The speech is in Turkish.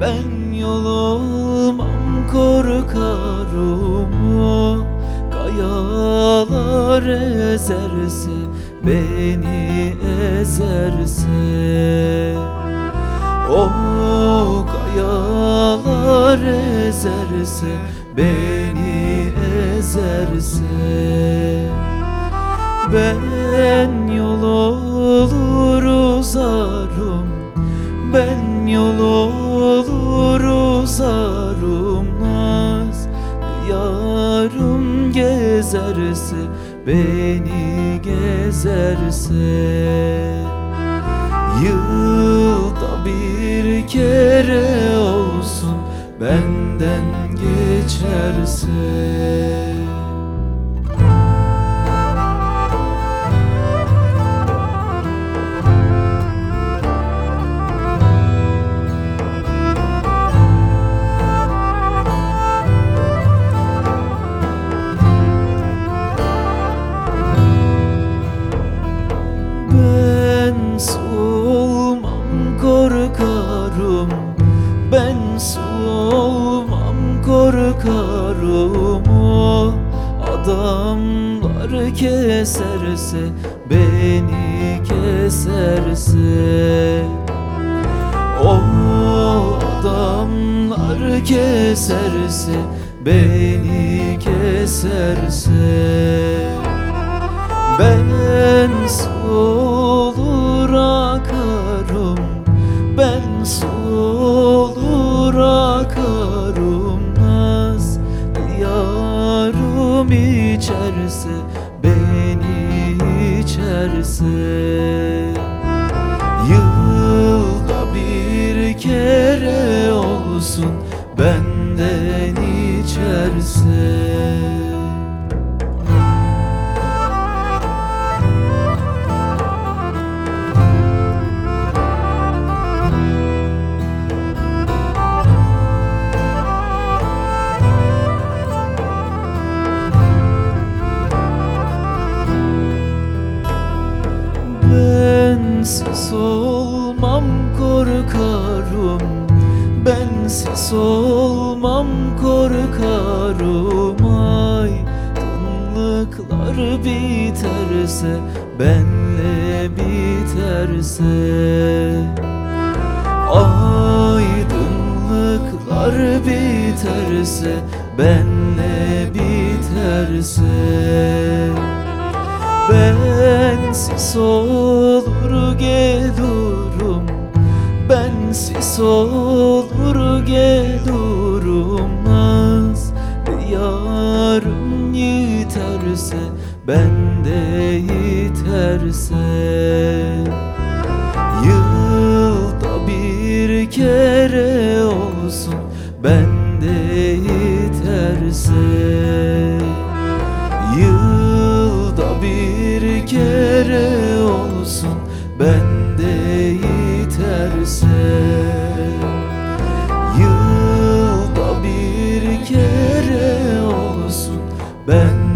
Ben yolumam korkarım Kayalar ezerse beni ezerse. O kayalar ezerse beni ezerse. Ben yol olur uzarım. Ben yol olur Naz yarım gezerse Beni gezerse. Yılda bir kere olsun Benden geçerse korkarım O adamlar keserse Beni keserse. O adamlar keserse Beni keserse. Ben solur Yılda bir kere olsun Benden içerse Bensiz olmam korkarım. Bensiz olmam korkarım. Ay Aydınlıklar biterse Benle biterse. Aydınlıklar biterse Benle biterse Bensiz olur gelirim. Bensiz olur gelirim. Naz yarım yiterse Ben de yiterse Yılda bir kere olsun gelse Yılda bir kere olsun ben